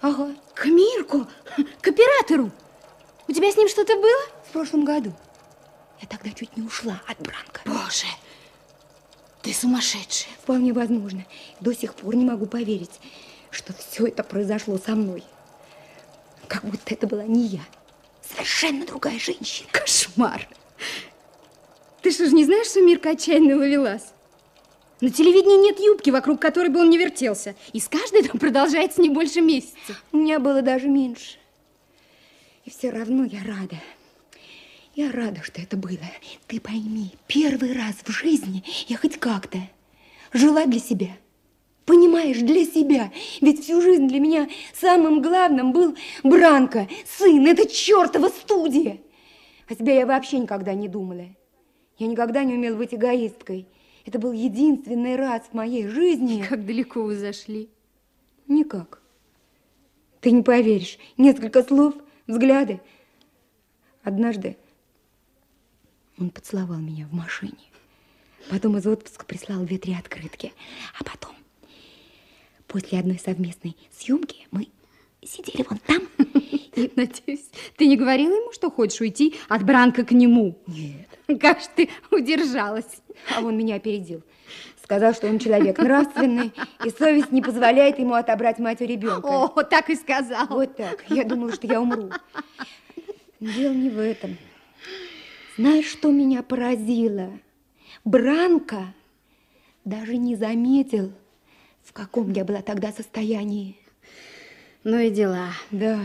Ага. К Мирку, к оператору. У тебя с ним что-то было? В прошлом году. Я тогда чуть не ушла от Бранка. Боже, ты сумасшедшая. Вполне возможно. До сих пор не могу поверить, что все это произошло со мной. Как будто это была не я. Совершенно другая женщина. Кошмар. Ты что ж не знаешь, что Мирка отчаянно ловелась? На телевидении нет юбки, вокруг которой бы он не вертелся. И с каждой там продолжается не больше месяца. У меня было даже меньше. И все равно я рада. Я рада, что это было. Ты пойми, первый раз в жизни я хоть как-то жила для себя. Понимаешь, для себя. Ведь всю жизнь для меня самым главным был Бранко, сын, это чертова студия. О себе я вообще никогда не думала. Я никогда не умела быть эгоисткой. Это был единственный раз в моей жизни. Как далеко вы зашли? Никак. Ты не поверишь. Несколько слов, взгляды. Однажды он поцеловал меня в машине. Потом из отпуска прислал две-три открытки. А потом, после одной совместной съемки, мы сидели вон там. И... Надеюсь, ты не говорила ему, что хочешь уйти от Бранка к нему? Нет. Как же ты удержалась? А он меня опередил. Сказал, что он человек нравственный, и совесть не позволяет ему отобрать мать у ребенка. О, так и сказал. Вот так. Я думала, что я умру. Дело не в этом. Знаешь, что меня поразило? Бранко даже не заметил, в каком я была тогда состоянии. Ну и дела. Да.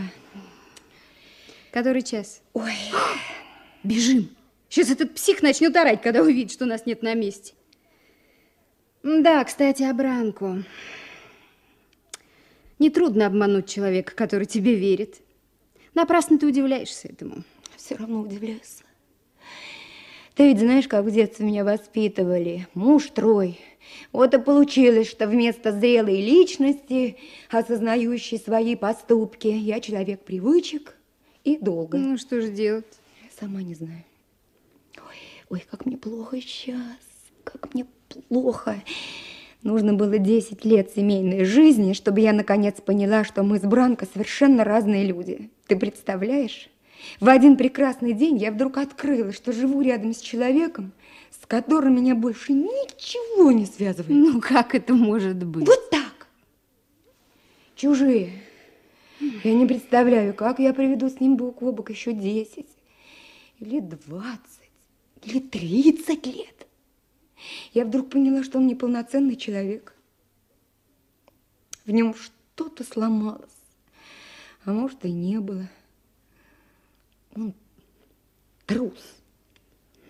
Который час? Ой. Бежим. Сейчас этот псих начнет орать, когда увидит, что нас нет на месте. Да, кстати, о Бранку. Нетрудно обмануть человека, который тебе верит. Напрасно ты удивляешься этому. Все равно удивляюсь. Ты ведь знаешь, как в детстве меня воспитывали. Муж трой. Вот и получилось, что вместо зрелой личности, осознающей свои поступки, я человек привычек и долго. Ну, что же делать? Сама не знаю. Ой, ой, как мне плохо сейчас, как мне плохо. Нужно было 10 лет семейной жизни, чтобы я наконец поняла, что мы с Бранко совершенно разные люди. Ты представляешь? В один прекрасный день я вдруг открыла, что живу рядом с человеком, с которым меня больше ничего не связывает. Ну, как это может быть? Вот так. Чужие. Я не представляю, как я проведу с ним бок о бок еще 10 или 20 или 30 лет. Я вдруг поняла, что он неполноценный человек. В нем что-то сломалось, а может и не было. Он трус.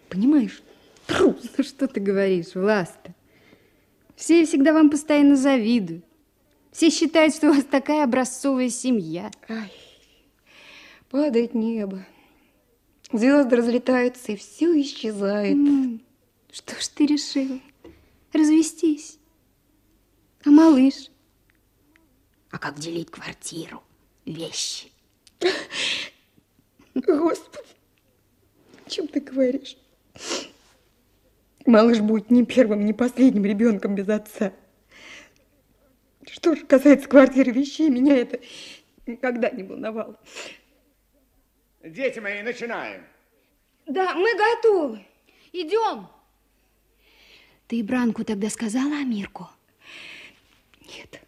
Понимаешь? Трус. Ну, что ты говоришь, Власта? Все всегда вам постоянно завидуют. Все считают, что у вас такая образцовая семья. Ай, падает небо. Звезды разлетаются, и все исчезает. Ну, что ж ты решила? Развестись. А малыш? А как делить квартиру? Вещи. Господи, о чем ты говоришь? Малыш будет ни первым, ни последним ребенком без отца. Что же касается квартиры вещей, меня это никогда не волновало. Дети мои, начинаем. Да, мы готовы. Идем. Ты Бранку тогда сказала Амирку? Нет.